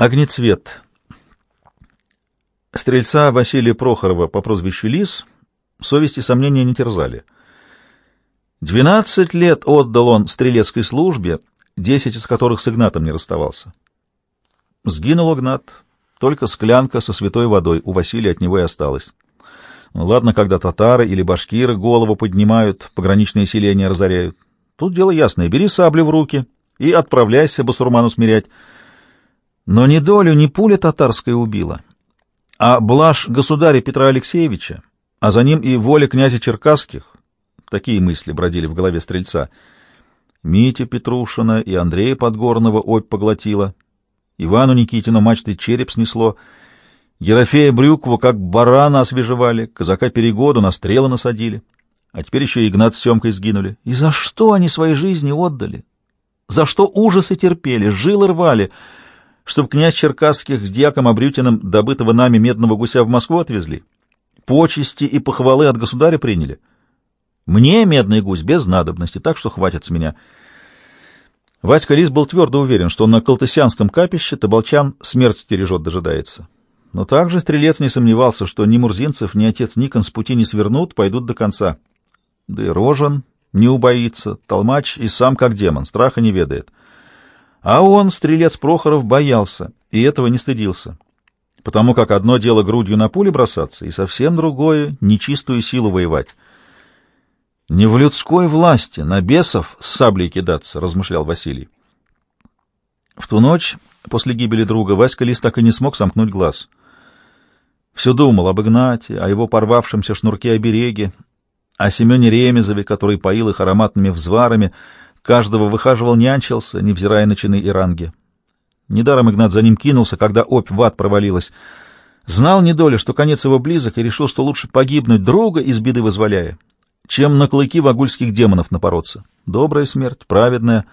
Огнецвет. Стрельца Василия Прохорова по прозвищу Лис совести сомнения не терзали. Двенадцать лет отдал он стрелецкой службе, десять из которых с Игнатом не расставался. Сгинул Игнат, только склянка со святой водой у Василия от него и осталась. Ну, ладно, когда татары или башкиры голову поднимают, пограничные селения разоряют. Тут дело ясное. Бери саблю в руки и отправляйся басурману смирять. Но ни долю, ни пуля татарская убила, а блажь государя Петра Алексеевича, а за ним и воля князя Черкасских. Такие мысли бродили в голове стрельца. Митя Петрушина и Андрея Подгорного опь поглотила, Ивану Никитину мачтой череп снесло, Ерофея Брюкова как барана освежевали, казака Перегоду на стрелы насадили, а теперь еще Игнат с Семкой сгинули. И за что они свои жизни отдали? За что ужасы терпели, жилы рвали, чтобы князь Черкасских с дьяком Абрютиным добытого нами медного гуся в Москву отвезли? Почести и похвалы от государя приняли? Мне медный гусь без надобности, так что хватит с меня. Вадька Лис был твердо уверен, что на Калтысянском капище Табалчан смерть стережет дожидается. Но также стрелец не сомневался, что ни Мурзинцев, ни отец Никон с пути не свернут, пойдут до конца. Да и Рожен не убоится, толмач и сам как демон, страха не ведает. А он, стрелец Прохоров, боялся и этого не стыдился, потому как одно дело грудью на пули бросаться, и совсем другое — нечистую силу воевать. «Не в людской власти, на бесов с саблей кидаться», — размышлял Василий. В ту ночь, после гибели друга, Васька Лис так и не смог сомкнуть глаз — все думал об Игнате, о его порвавшемся шнурке обереге, о Семене Ремезове, который поил их ароматными взварами, каждого выхаживал, нянчился, невзирая на чины и ранги. Недаром Игнат за ним кинулся, когда опь в ад провалилась. Знал недоля, что конец его близок, и решил, что лучше погибнуть друга из беды вызволяя, чем на клыки вагульских демонов напороться. Добрая смерть, праведная.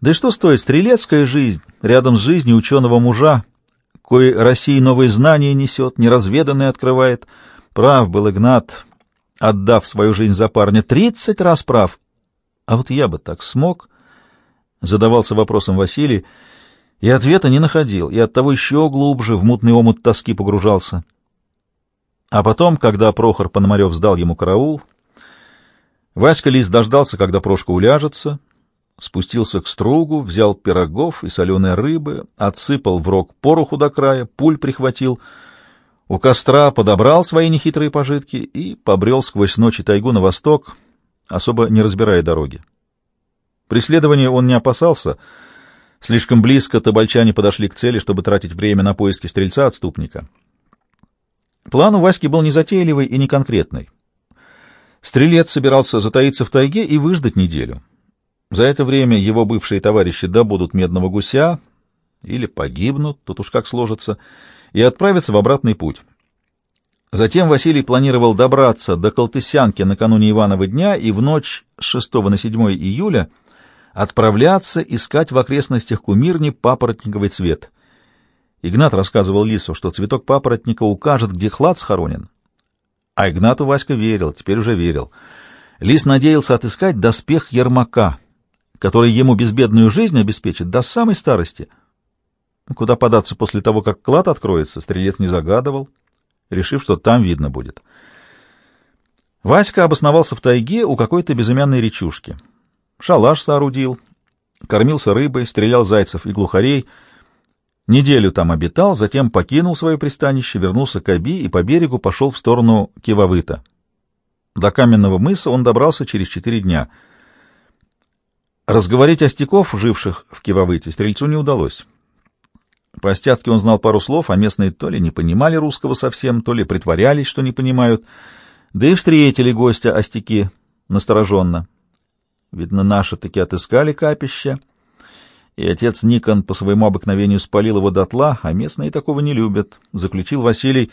Да и что стоит стрелецкая жизнь рядом с жизнью ученого мужа, кое России новые знания несет, неразведанные открывает. Прав был Игнат, отдав свою жизнь за парня, тридцать раз прав. А вот я бы так смог, задавался вопросом Василий, и ответа не находил, и оттого еще глубже в мутный омут тоски погружался. А потом, когда Прохор Пономарев сдал ему караул, Васька Лис дождался, когда Прошка уляжется, спустился к стругу, взял пирогов и соленой рыбы, отсыпал в рог пороху до края, пуль прихватил, у костра подобрал свои нехитрые пожитки и побрел сквозь ночь и тайгу на восток, особо не разбирая дороги. Преследования он не опасался, слишком близко табальчане подошли к цели, чтобы тратить время на поиски стрельца-отступника. План у Васьки был незатейливый и неконкретный. Стрелец собирался затаиться в тайге и выждать неделю — за это время его бывшие товарищи добудут медного гуся или погибнут, тут уж как сложится, и отправятся в обратный путь. Затем Василий планировал добраться до Колтысянки накануне Иванова дня и в ночь с 6 на 7 июля отправляться искать в окрестностях кумирни папоротниковый цвет. Игнат рассказывал Лису, что цветок папоротника укажет, где клад схоронен. А Игнату Васька верил, теперь уже верил. Лис надеялся отыскать доспех Ермака — который ему безбедную жизнь обеспечит до самой старости. Куда податься после того, как клад откроется, стрелец не загадывал, решив, что там видно будет. Васька обосновался в тайге у какой-то безымянной речушки. Шалаш соорудил, кормился рыбой, стрелял зайцев и глухарей. Неделю там обитал, затем покинул свое пристанище, вернулся к Аби и по берегу пошел в сторону Кивавыта. До каменного мыса он добрался через четыре дня — Разговорить остяков, живших в Кивовыте, стрельцу не удалось. По остятке он знал пару слов, а местные то ли не понимали русского совсем, то ли притворялись, что не понимают, да и встретили гостя остяки настороженно. Видно, наши таки отыскали капище, и отец Никон по своему обыкновению спалил его дотла, а местные такого не любят, — заключил Василий,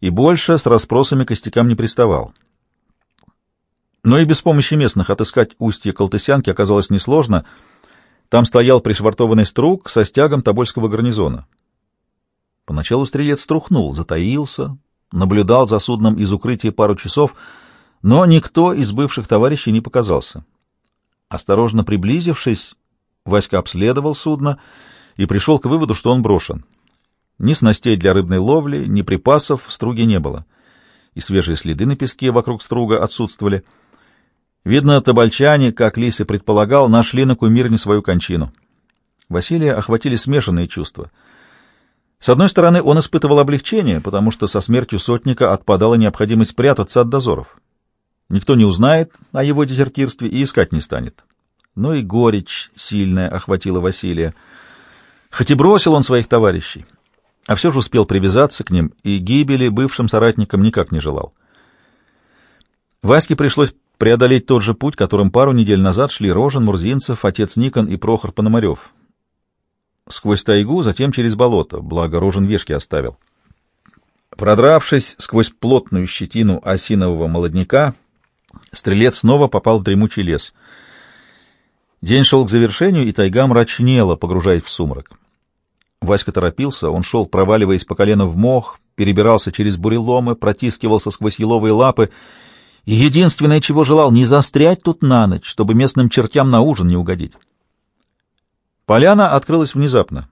и больше с расспросами к остякам не приставал. Но и без помощи местных отыскать устье Колтысянки оказалось несложно. Там стоял пришвартованный струк со стягом Тобольского гарнизона. Поначалу стрелец струхнул, затаился, наблюдал за судном из укрытия пару часов, но никто из бывших товарищей не показался. Осторожно приблизившись, Васька обследовал судно и пришел к выводу, что он брошен. Ни снастей для рыбной ловли, ни припасов в струге не было. И свежие следы на песке вокруг струга отсутствовали. Видно, табальчане, как Лиса предполагал, нашли на кумирне свою кончину. Василия охватили смешанные чувства. С одной стороны, он испытывал облегчение, потому что со смертью сотника отпадала необходимость прятаться от дозоров. Никто не узнает о его дезертирстве и искать не станет. Но и горечь сильная охватила Василия. Хоть и бросил он своих товарищей, а все же успел привязаться к ним и гибели бывшим соратникам никак не желал. Ваське пришлось преодолеть тот же путь, которым пару недель назад шли Рожен, Мурзинцев, отец Никон и Прохор Пономарев. Сквозь тайгу, затем через болото, благо Рожен вешки оставил. Продравшись сквозь плотную щетину осинового молодняка, стрелец снова попал в дремучий лес. День шел к завершению, и тайга мрачнела, погружаясь в сумрак. Васька торопился, он шел, проваливаясь по колено в мох, перебирался через буреломы, протискивался сквозь еловые лапы, и единственное, чего желал, не застрять тут на ночь, чтобы местным чертям на ужин не угодить. Поляна открылась внезапно.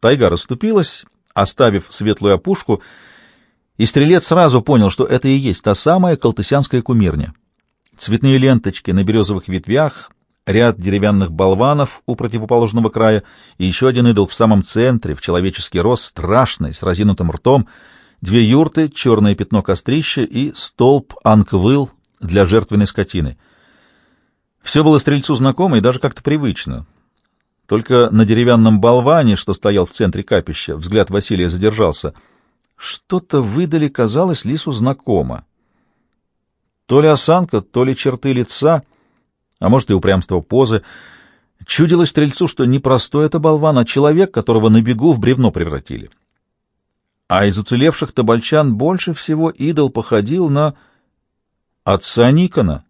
Тайга расступилась, оставив светлую опушку, и стрелец сразу понял, что это и есть та самая колтысянская кумирня. Цветные ленточки на березовых ветвях, ряд деревянных болванов у противоположного края и еще один идол в самом центре, в человеческий рост, страшный, с разинутым ртом, две юрты, черное пятно кострища и столб анквыл для жертвенной скотины. Все было стрельцу знакомо и даже как-то привычно. Только на деревянном болване, что стоял в центре капища, взгляд Василия задержался. Что-то выдали, казалось, лису знакомо. То ли осанка, то ли черты лица — а может и упрямство позы. Чудилось стрельцу, что не простой это болван, а человек, которого на бегу в бревно превратили. А из уцелевших табальчан больше всего идол походил на отца Никона.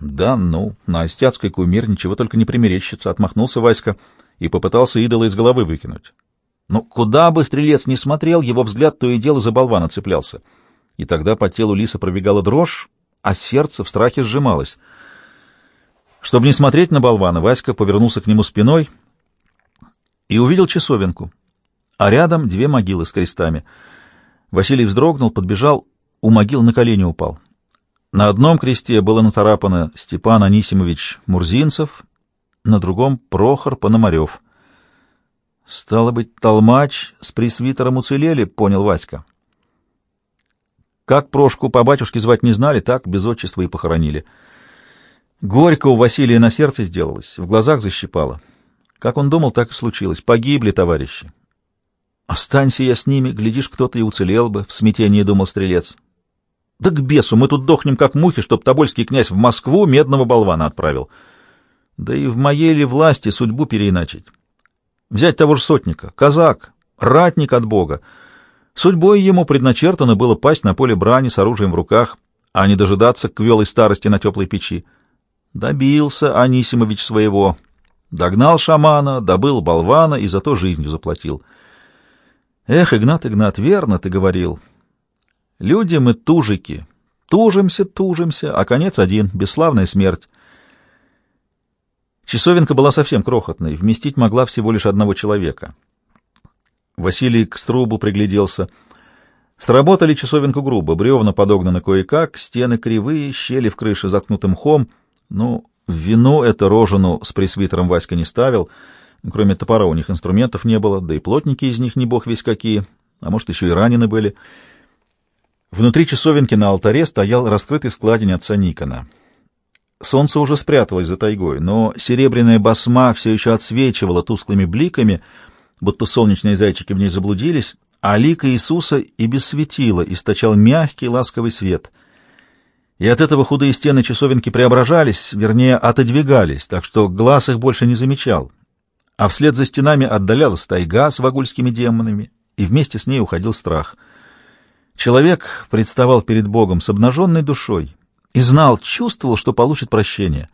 Да, ну, на остяцкой кумир ничего только не примерещится, отмахнулся Васька и попытался идола из головы выкинуть. Но куда бы стрелец ни смотрел, его взгляд то и дело за болвана цеплялся. И тогда по телу лиса пробегала дрожь, а сердце в страхе сжималось — чтобы не смотреть на болвана, Васька повернулся к нему спиной и увидел часовенку, а рядом две могилы с крестами. Василий вздрогнул, подбежал, у могил на колени упал. На одном кресте было нацарапано Степан Анисимович Мурзинцев, на другом — Прохор Пономарев. «Стало быть, толмач с пресвитером уцелели», — понял Васька. Как Прошку по батюшке звать не знали, так без отчества и похоронили — Горько у Василия на сердце сделалось, в глазах защипало. Как он думал, так и случилось. Погибли товарищи. Останься я с ними, глядишь, кто-то и уцелел бы, — в смятении думал стрелец. Да к бесу, мы тут дохнем, как мухи, чтоб Тобольский князь в Москву медного болвана отправил. Да и в моей ли власти судьбу переиначить? Взять того же сотника, казак, ратник от Бога. Судьбой ему предначертано было пасть на поле брани с оружием в руках, а не дожидаться квелой старости на теплой печи. Добился Анисимович своего. Догнал шамана, добыл болвана и зато жизнью заплатил. Эх, Игнат, Игнат, верно ты говорил. Люди мы тужики. Тужимся, тужимся, а конец один — бесславная смерть. Часовенка была совсем крохотной, вместить могла всего лишь одного человека. Василий к струбу пригляделся. Сработали часовенку грубо, бревна подогнаны кое-как, стены кривые, щели в крыше заткнуты мхом — ну, в вину это рожену с пресвитером Васька не ставил. Кроме топора у них инструментов не было, да и плотники из них не бог весь какие, а может, еще и ранены были. Внутри часовенки на алтаре стоял раскрытый складень отца Никона. Солнце уже спряталось за тайгой, но серебряная басма все еще отсвечивала тусклыми бликами, будто солнечные зайчики в ней заблудились, а лика Иисуса и без светила источал мягкий ласковый свет — и от этого худые стены часовенки преображались, вернее, отодвигались, так что глаз их больше не замечал. А вслед за стенами отдалялась тайга с вагульскими демонами, и вместе с ней уходил страх. Человек представал перед Богом с обнаженной душой и знал, чувствовал, что получит прощение.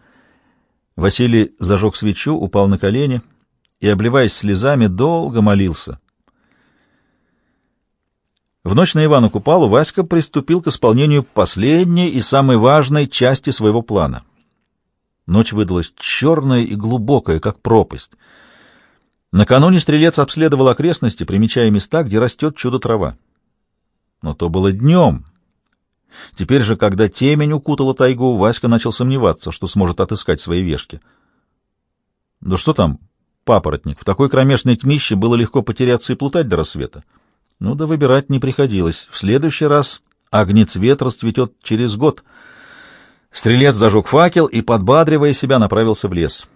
Василий зажег свечу, упал на колени и, обливаясь слезами, долго молился. В ночь на Ивану Купалу Васька приступил к исполнению последней и самой важной части своего плана. Ночь выдалась черная и глубокая, как пропасть. Накануне стрелец обследовал окрестности, примечая места, где растет чудо-трава. Но то было днем. Теперь же, когда темень укутала тайгу, Васька начал сомневаться, что сможет отыскать свои вешки. Да что там, папоротник, в такой кромешной тьмище было легко потеряться и плутать до рассвета. Ну да выбирать не приходилось. В следующий раз огнецвет расцветет через год. Стрелец зажег факел и, подбадривая себя, направился в лес.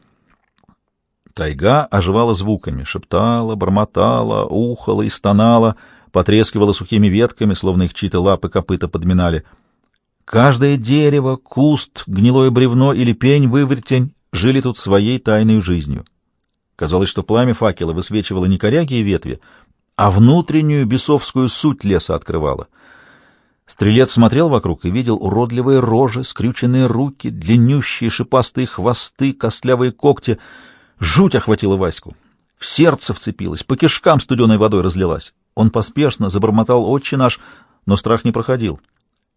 Тайга оживала звуками, шептала, бормотала, ухала и стонала, потрескивала сухими ветками, словно их чьи-то лапы копыта подминали. Каждое дерево, куст, гнилое бревно или пень-вывертень жили тут своей тайной жизнью. Казалось, что пламя факела высвечивало не коряги и ветви, а внутреннюю бесовскую суть леса открывало. Стрелец смотрел вокруг и видел уродливые рожи, скрюченные руки, длиннющие шипастые хвосты, костлявые когти — Жуть охватила Ваську. В сердце вцепилась, по кишкам студеной водой разлилась. Он поспешно забормотал «Отче наш», но страх не проходил.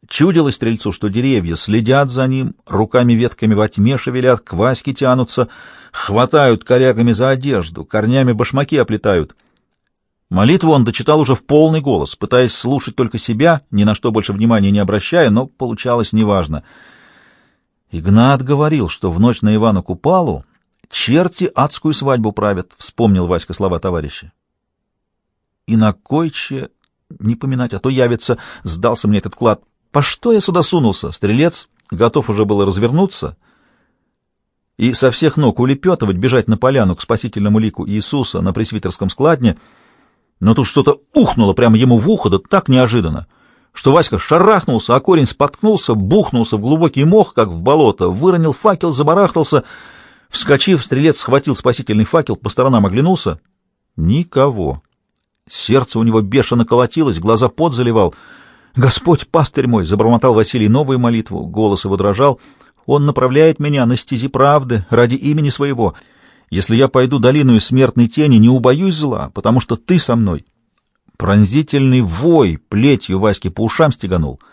Чудилось стрельцу, что деревья следят за ним, руками-ветками во тьме шевелят, к Ваське тянутся, хватают корягами за одежду, корнями башмаки оплетают. Молитву он дочитал уже в полный голос, пытаясь слушать только себя, ни на что больше внимания не обращая, но получалось неважно. Игнат говорил, что в ночь на Ивана Купалу Черти адскую свадьбу правят, — вспомнил Васька слова товарища. И на койче не поминать, а то явится, сдался мне этот клад. По что я сюда сунулся? Стрелец готов уже было развернуться и со всех ног улепетывать, бежать на поляну к спасительному лику Иисуса на пресвитерском складне, но тут что-то ухнуло прямо ему в ухо, да так неожиданно, что Васька шарахнулся, а корень споткнулся, бухнулся в глубокий мох, как в болото, выронил факел, забарахтался — Вскочив, стрелец схватил спасительный факел, по сторонам оглянулся. Никого. Сердце у него бешено колотилось, глаза пот заливал. «Господь, пастырь мой!» — забормотал Василий новую молитву. Голос его дрожал. «Он направляет меня на стези правды ради имени своего. Если я пойду долиную смертной тени, не убоюсь зла, потому что ты со мной». Пронзительный вой плетью Васьки по ушам стеганул —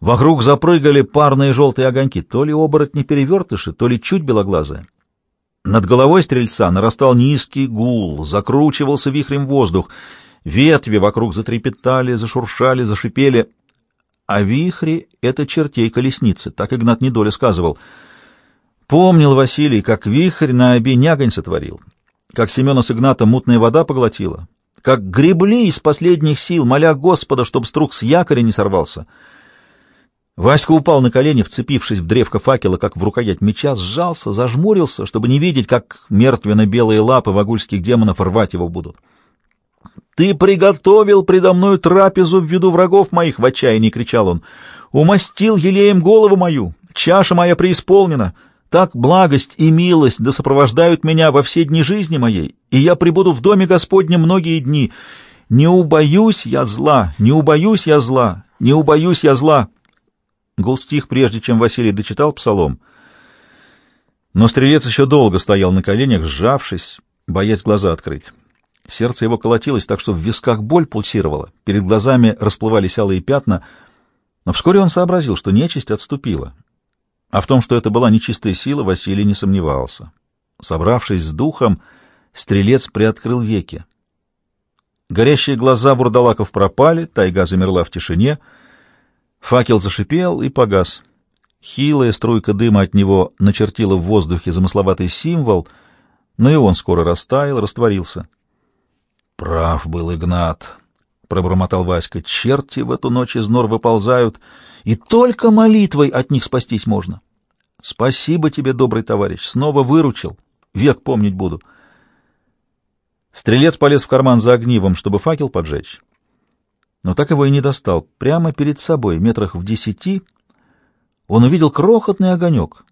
Вокруг запрыгали парные желтые огоньки, то ли оборотни-перевертыши, то ли чуть белоглазые. Над головой стрельца нарастал низкий гул, закручивался вихрем воздух, ветви вокруг затрепетали, зашуршали, зашипели. А вихри — это чертей колесницы, так Игнат недоля сказывал. Помнил Василий, как вихрь на оби нягонь сотворил, как Семена с Игната мутная вода поглотила, как гребли из последних сил, моля Господа, чтоб струк с якоря не сорвался — Васька упал на колени, вцепившись в древко факела, как в рукоять меча, сжался, зажмурился, чтобы не видеть, как мертвенно-белые лапы вагульских демонов рвать его будут. «Ты приготовил предо мною трапезу в виду врагов моих!» — в отчаянии кричал он. «Умастил елеем голову мою! Чаша моя преисполнена! Так благость и милость да сопровождают меня во все дни жизни моей, и я пребуду в доме Господнем многие дни. Не убоюсь я зла, не убоюсь я зла, не убоюсь я зла!» Гул стих, прежде чем Василий дочитал псалом. Но стрелец еще долго стоял на коленях, сжавшись, боясь глаза открыть. Сердце его колотилось так, что в висках боль пульсировала, перед глазами расплывались алые пятна, но вскоре он сообразил, что нечисть отступила. А в том, что это была нечистая сила, Василий не сомневался. Собравшись с духом, стрелец приоткрыл веки. Горящие глаза вурдалаков пропали, тайга замерла в тишине — Факел зашипел и погас. Хилая струйка дыма от него начертила в воздухе замысловатый символ, но и он скоро растаял, растворился. «Прав был Игнат», — пробормотал Васька. «Черти в эту ночь из нор выползают, и только молитвой от них спастись можно. Спасибо тебе, добрый товарищ, снова выручил, век помнить буду». Стрелец полез в карман за огнивом, чтобы факел поджечь но так его и не достал. Прямо перед собой, метрах в десяти, он увидел крохотный огонек,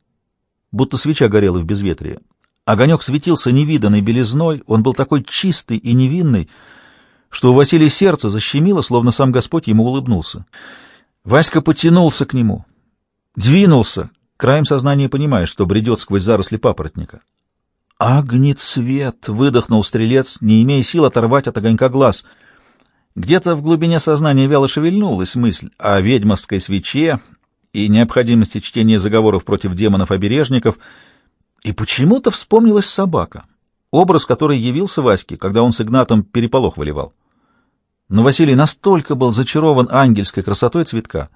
будто свеча горела в безветрие. Огонек светился невиданной белизной, он был такой чистый и невинный, что у Василия сердце защемило, словно сам Господь ему улыбнулся. Васька потянулся к нему, двинулся, краем сознания понимая, что бредет сквозь заросли папоротника. «Огнецвет!» — выдохнул стрелец, не имея сил оторвать от огонька глаз — где-то в глубине сознания вяло шевельнулась мысль о ведьмовской свече и необходимости чтения заговоров против демонов-обережников, и почему-то вспомнилась собака. образ, который явился Ваське, когда он с Игнатом переполох выливал. Но Василий настолько был зачарован ангельской красотой цветка,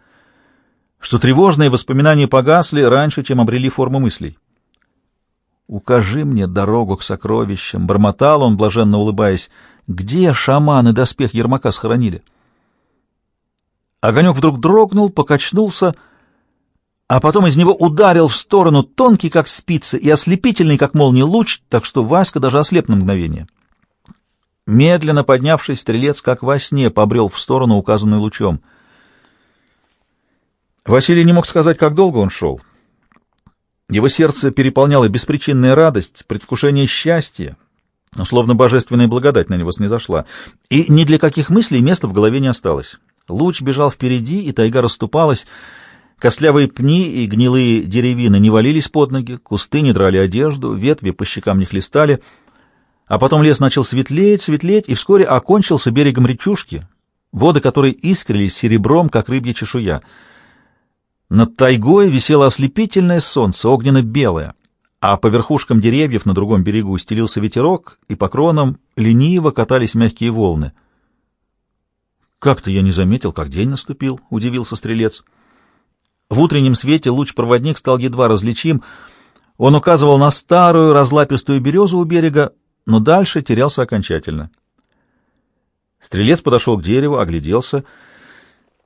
что тревожные воспоминания погасли раньше, чем обрели форму мыслей. «Укажи мне дорогу к сокровищам», — бормотал он, блаженно улыбаясь. «Где шаманы доспех Ермака схоронили?» Огонек вдруг дрогнул, покачнулся, а потом из него ударил в сторону тонкий, как спица, и ослепительный, как молния, луч, так что Васька даже ослеп на мгновение. Медленно поднявшись, стрелец, как во сне, побрел в сторону, указанную лучом. Василий не мог сказать, как долго он шел. Его сердце переполняло беспричинная радость, предвкушение счастья, словно божественная благодать на него снизошла, и ни для каких мыслей места в голове не осталось. Луч бежал впереди, и тайга расступалась, костлявые пни и гнилые деревины не валились под ноги, кусты не драли одежду, ветви по щекам не хлестали — а потом лес начал светлеть, светлеть, и вскоре окончился берегом речушки, воды которой искрились серебром, как рыбья чешуя. Над тайгой висело ослепительное солнце, огненно-белое, а по верхушкам деревьев на другом берегу стелился ветерок, и по кронам лениво катались мягкие волны. «Как-то я не заметил, как день наступил», — удивился стрелец. В утреннем свете луч-проводник стал едва различим. Он указывал на старую разлапистую березу у берега, но дальше терялся окончательно. Стрелец подошел к дереву, огляделся.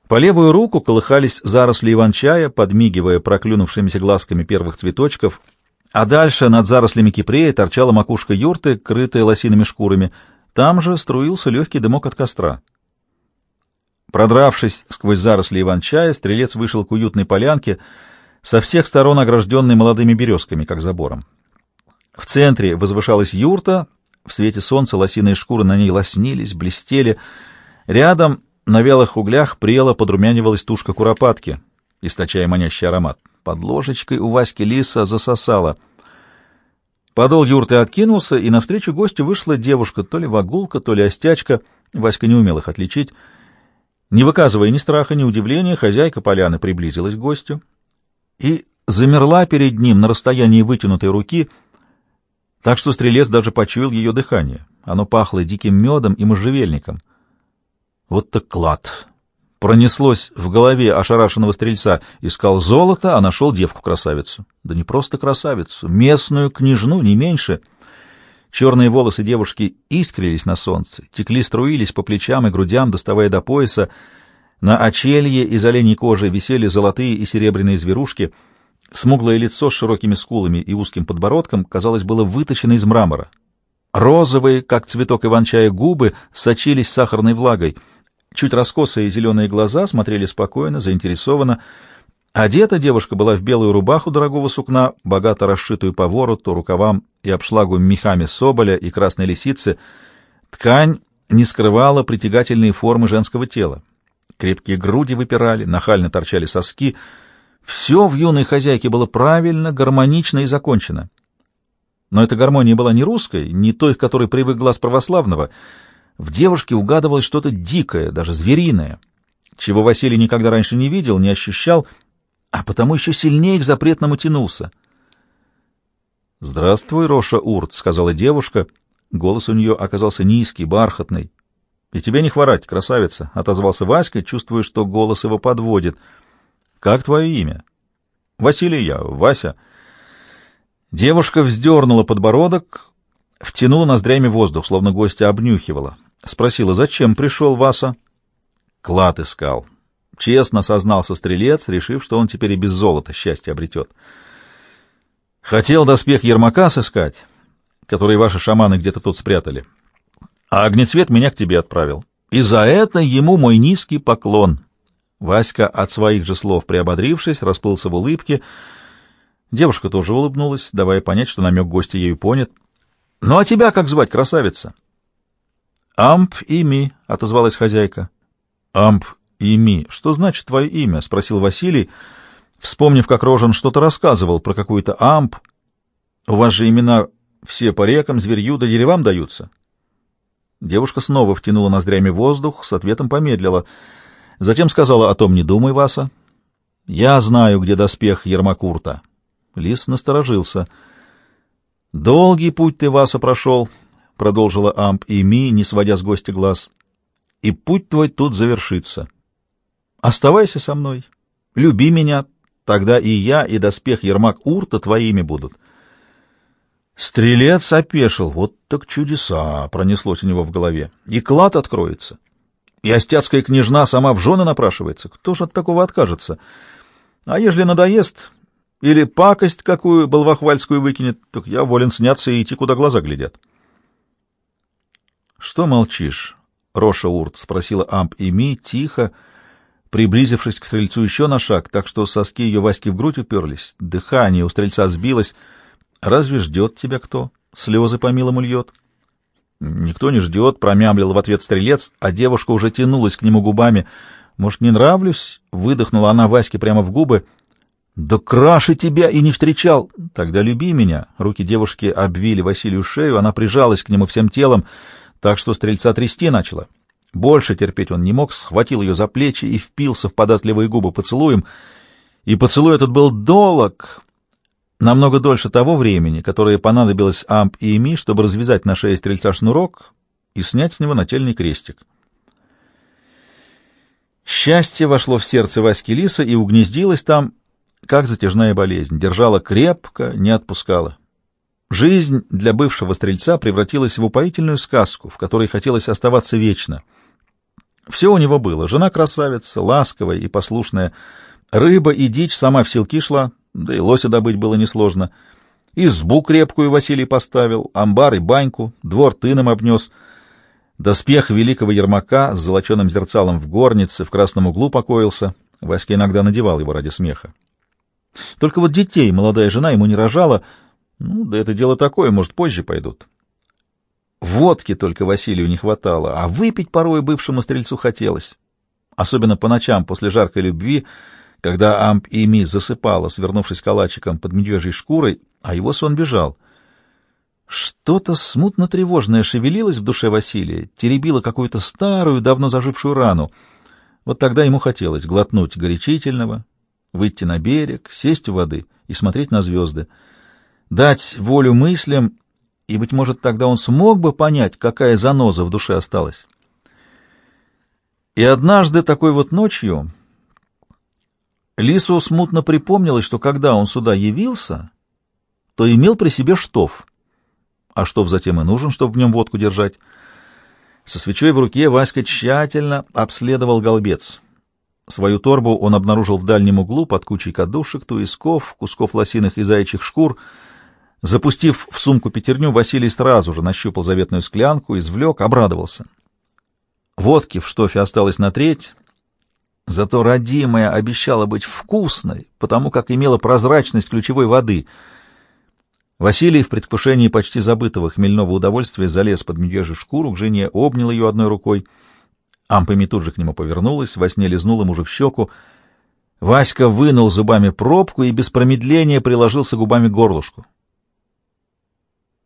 По левую руку колыхались заросли иван-чая, подмигивая проклюнувшимися глазками первых цветочков, а дальше над зарослями кипрея торчала макушка юрты, крытая лосиными шкурами. Там же струился легкий дымок от костра. Продравшись сквозь заросли иван-чая, стрелец вышел к уютной полянке, со всех сторон огражденной молодыми березками, как забором. В центре возвышалась юрта, в свете солнца лосиные шкуры на ней лоснились, блестели. Рядом на вялых углях прело подрумянивалась тушка куропатки, источая манящий аромат. Под ложечкой у Васьки лиса засосала. Подол юрты откинулся, и навстречу гостю вышла девушка, то ли вагулка, то ли остячка. Васька не умел их отличить. Не выказывая ни страха, ни удивления, хозяйка поляны приблизилась к гостю и замерла перед ним на расстоянии вытянутой руки — так что стрелец даже почуял ее дыхание. Оно пахло диким медом и можжевельником. Вот так клад! Пронеслось в голове ошарашенного стрельца. Искал золото, а нашел девку-красавицу. Да не просто красавицу, местную княжну, не меньше. Черные волосы девушки искрились на солнце, текли, струились по плечам и грудям, доставая до пояса. На очелье из оленей кожи висели золотые и серебряные зверушки — Смуглое лицо с широкими скулами и узким подбородком, казалось, было выточено из мрамора. Розовые, как цветок иван-чая, губы сочились сахарной влагой. Чуть раскосые зеленые глаза смотрели спокойно, заинтересованно. Одета девушка была в белую рубаху дорогого сукна, богато расшитую по вороту, рукавам и обшлагу мехами соболя и красной лисицы. Ткань не скрывала притягательные формы женского тела. Крепкие груди выпирали, нахально торчали соски — все в юной хозяйке было правильно, гармонично и закончено. Но эта гармония была не русской, не той, к которой привык глаз православного. В девушке угадывалось что-то дикое, даже звериное, чего Василий никогда раньше не видел, не ощущал, а потому еще сильнее к запретному тянулся. «Здравствуй, Роша Урт», — сказала девушка. Голос у нее оказался низкий, бархатный. «И тебе не хворать, красавица», — отозвался Васька, чувствуя, что голос его подводит — как твое имя? Василий я, Вася. Девушка вздернула подбородок, втянула ноздрями воздух, словно гостя обнюхивала. Спросила, зачем пришел Васа? Клад искал. Честно сознался стрелец, решив, что он теперь и без золота счастье обретет. Хотел доспех Ермака сыскать, который ваши шаманы где-то тут спрятали. А огнецвет меня к тебе отправил. И за это ему мой низкий поклон. Васька, от своих же слов приободрившись, расплылся в улыбке. Девушка тоже улыбнулась, давая понять, что намек гостя ею понят. — Ну а тебя как звать, красавица? — Амп Ими, — отозвалась хозяйка. — Амп Ими, что значит твое имя? — спросил Василий, вспомнив, как Рожен что-то рассказывал про какую-то Амп. — У вас же имена все по рекам, зверью да деревам даются. Девушка снова втянула ноздрями воздух, с ответом помедлила — Затем сказала о том не думай, Васа. Я знаю, где доспех Ермакурта. Лис насторожился. «Долгий путь ты, Васа, прошел», — продолжила Амп и Ми, не сводя с гостя глаз. «И путь твой тут завершится. Оставайся со мной, люби меня, тогда и я, и доспех Ермак Урта твоими будут». Стрелец опешил. Вот так чудеса пронеслось у него в голове. И клад откроется. И остяцкая княжна сама в жены напрашивается. Кто же от такого откажется? А ежели надоест, или пакость какую болвахвальскую выкинет, так я волен сняться и идти, куда глаза глядят. — Что молчишь? — Роша Урт спросила Амп и Ми тихо, приблизившись к стрельцу еще на шаг, так что соски ее Васьки в грудь уперлись. Дыхание у стрельца сбилось — Разве ждет тебя кто? Слезы по-милому льет. Никто не ждет, промямлил в ответ стрелец, а девушка уже тянулась к нему губами. Может, не нравлюсь? Выдохнула она Ваське прямо в губы. Да краше тебя и не встречал. Тогда люби меня. Руки девушки обвили Василию шею, она прижалась к нему всем телом, так что стрельца трясти начала. Больше терпеть он не мог, схватил ее за плечи и впился в податливые губы поцелуем. И поцелуй этот был долог, намного дольше того времени, которое понадобилось Амп и Эми, чтобы развязать на шее стрельца шнурок и снять с него нательный крестик. Счастье вошло в сердце Васьки Лиса и угнездилось там, как затяжная болезнь, держала крепко, не отпускала. Жизнь для бывшего стрельца превратилась в упоительную сказку, в которой хотелось оставаться вечно. Все у него было. Жена красавица, ласковая и послушная. Рыба и дичь сама в селки шла, да и лося добыть было несложно. Избу крепкую Василий поставил, амбар и баньку, двор тыном обнес. Доспех великого Ермака с золоченым зерцалом в горнице в красном углу покоился. Васька иногда надевал его ради смеха. Только вот детей молодая жена ему не рожала. Ну, да это дело такое, может, позже пойдут. Водки только Василию не хватало, а выпить порой бывшему стрельцу хотелось. Особенно по ночам после жаркой любви — когда Амп и Ми засыпала, свернувшись калачиком под медвежьей шкурой, а его сон бежал. Что-то смутно тревожное шевелилось в душе Василия, теребило какую-то старую, давно зажившую рану. Вот тогда ему хотелось глотнуть горячительного, выйти на берег, сесть у воды и смотреть на звезды, дать волю мыслям, и, быть может, тогда он смог бы понять, какая заноза в душе осталась. И однажды такой вот ночью Лису смутно припомнилось, что когда он сюда явился, то имел при себе штоф. А штоф затем и нужен, чтобы в нем водку держать. Со свечой в руке Васька тщательно обследовал голбец. Свою торбу он обнаружил в дальнем углу под кучей кадушек, туисков, кусков лосиных и заячьих шкур. Запустив в сумку пятерню, Василий сразу же нащупал заветную склянку, извлек, обрадовался. Водки в штофе осталось на треть — Зато родимая обещала быть вкусной, потому как имела прозрачность ключевой воды. Василий в предвкушении почти забытого хмельного удовольствия залез под медвежью шкуру к жене, обнял ее одной рукой. Ампами тут же к нему повернулась, во сне лизнула мужа в щеку. Васька вынул зубами пробку и без промедления приложился губами к горлышку.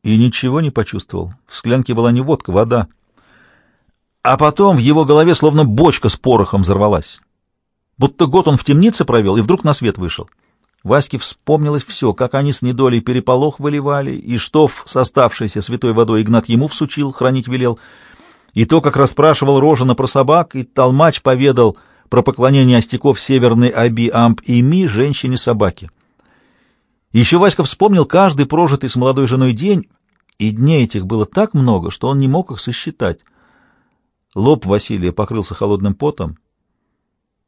И ничего не почувствовал. В склянке была не водка, вода. А потом в его голове словно бочка с порохом взорвалась. Будто год он в темнице провел и вдруг на свет вышел. Ваське вспомнилось все, как они с недолей переполох выливали, и штоф с оставшейся святой водой Игнат ему всучил, хранить велел, и то, как расспрашивал Рожина про собак, и толмач поведал про поклонение остяков северной Аби Амп и Ми женщине-собаке. Еще Васька вспомнил каждый прожитый с молодой женой день, и дней этих было так много, что он не мог их сосчитать. Лоб Василия покрылся холодным потом,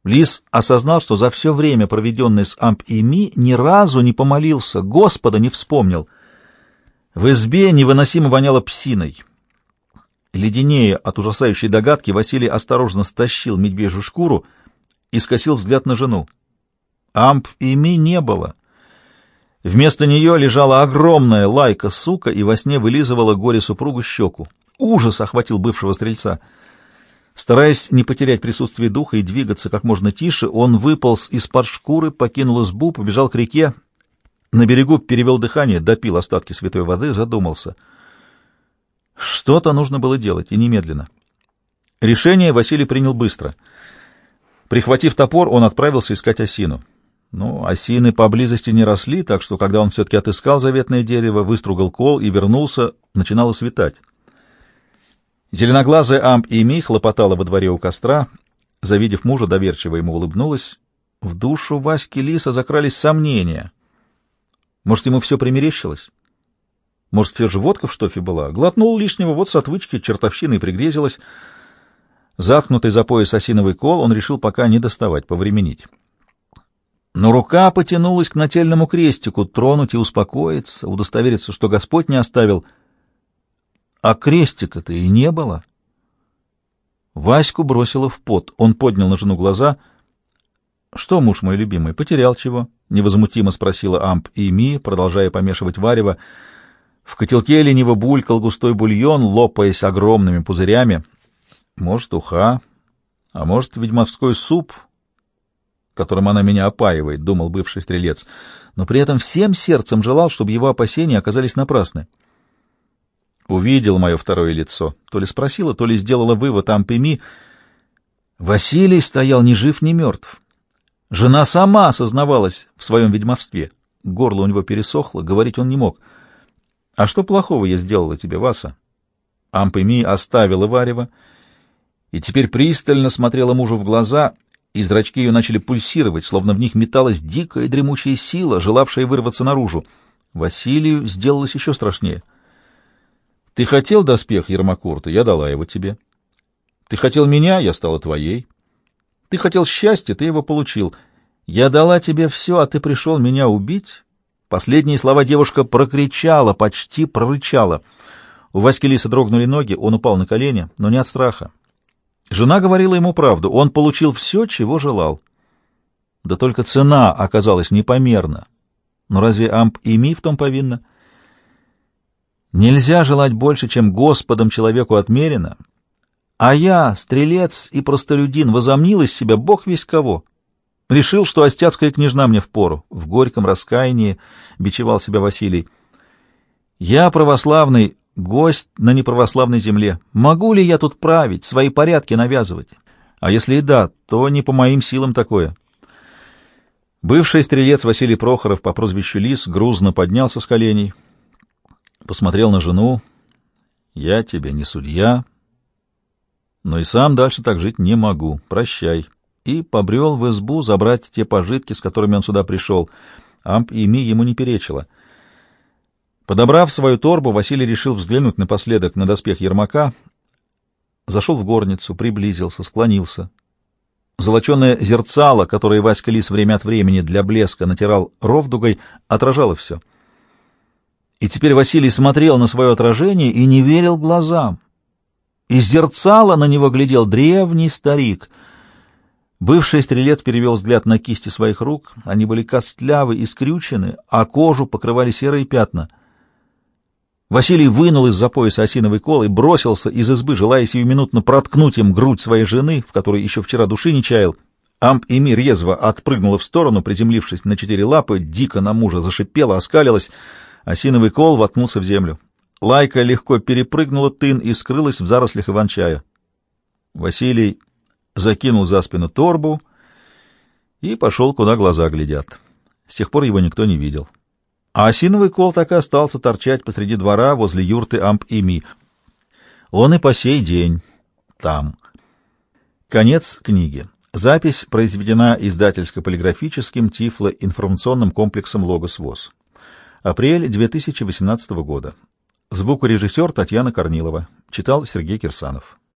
Лис осознал, что за все время, проведенное с Амп и Ми, ни разу не помолился, Господа не вспомнил. В избе невыносимо воняло псиной. Леденее от ужасающей догадки, Василий осторожно стащил медвежью шкуру и скосил взгляд на жену. Амп и Ми не было. Вместо нее лежала огромная лайка-сука и во сне вылизывала горе-супругу щеку. Ужас охватил бывшего стрельца — Стараясь не потерять присутствие духа и двигаться как можно тише, он выполз из-под шкуры, покинул избу, побежал к реке. На берегу перевел дыхание, допил остатки святой воды, задумался. Что-то нужно было делать, и немедленно. Решение Василий принял быстро. Прихватив топор, он отправился искать осину. Но осины поблизости не росли, так что, когда он все-таки отыскал заветное дерево, выстругал кол и вернулся, начинало светать. Зеленоглазая Амп и Ми хлопотала во дворе у костра. Завидев мужа, доверчиво ему улыбнулась. В душу Васьки Лиса закрались сомнения. Может, ему все примерещилось? Может, все же водка в штофе была? Глотнул лишнего, вот с отвычки чертовщиной пригрезилась. Заткнутый за пояс осиновый кол он решил пока не доставать, повременить. Но рука потянулась к нательному крестику, тронуть и успокоиться, удостовериться, что Господь не оставил. А крестика-то и не было. Ваську бросило в пот. Он поднял на жену глаза. — Что, муж мой любимый, потерял чего? — невозмутимо спросила Амп и Ми, продолжая помешивать варево. В котелке лениво булькал густой бульон, лопаясь огромными пузырями. Может, уха, а может, ведьмовской суп, которым она меня опаивает, — думал бывший стрелец, но при этом всем сердцем желал, чтобы его опасения оказались напрасны. Увидел мое второе лицо. То ли спросила, то ли сделала вывод Ампеми. Василий стоял ни жив, ни мертв. Жена сама осознавалась в своем ведьмовстве. Горло у него пересохло, говорить он не мог. — А что плохого я сделала тебе, Васа? Ампеми оставила Варева и теперь пристально смотрела мужу в глаза, и зрачки ее начали пульсировать, словно в них металась дикая дремучая сила, желавшая вырваться наружу. Василию сделалось еще страшнее. «Ты хотел доспех Ермакурта, я дала его тебе. Ты хотел меня, я стала твоей. Ты хотел счастья, ты его получил. Я дала тебе все, а ты пришел меня убить?» Последние слова девушка прокричала, почти прорычала. У Васьки Лиса дрогнули ноги, он упал на колени, но не от страха. Жена говорила ему правду. Он получил все, чего желал. Да только цена оказалась непомерна. Но разве Амп и Ми в том повинна? Нельзя желать больше, чем Господом человеку отмерено. А я, стрелец и простолюдин, возомнил из себя бог весь кого. Решил, что остяцкая княжна мне впору. В горьком раскаянии бичевал себя Василий. Я православный гость на неправославной земле. Могу ли я тут править, свои порядки навязывать? А если и да, то не по моим силам такое. Бывший стрелец Василий Прохоров по прозвищу Лис грузно поднялся с коленей, посмотрел на жену. «Я тебе не судья, но и сам дальше так жить не могу. Прощай». И побрел в избу забрать те пожитки, с которыми он сюда пришел. Амп и Ми ему не перечила — Подобрав свою торбу, Василий решил взглянуть напоследок на доспех Ермака, зашел в горницу, приблизился, склонился. Золоченое зерцало, которое Васька Лис время от времени для блеска натирал ровдугой, отражало все. И теперь Василий смотрел на свое отражение и не верил глазам. Из зерцала на него глядел древний старик. Бывший стрелец перевел взгляд на кисти своих рук. Они были костлявы и скрючены, а кожу покрывали серые пятна — Василий вынул из-за пояса осиновый кол и бросился из избы, желая сиюминутно проткнуть им грудь своей жены, в которой еще вчера души не чаял. Амп и Мир резво отпрыгнула в сторону, приземлившись на четыре лапы, дико на мужа зашипела, оскалилась. Осиновый кол воткнулся в землю. Лайка легко перепрыгнула тын и скрылась в зарослях иван-чая. Василий закинул за спину торбу и пошел, куда глаза глядят. С тех пор его никто не видел. А осиновый кол так и остался торчать посреди двора возле юрты Амп и Ми. Он и по сей день там. Конец книги. Запись произведена издательско-полиграфическим тифло-информационным комплексом «Логос ВОЗ». Апрель 2018 года. Звукорежиссер Татьяна Корнилова. Читал Сергей Кирсанов.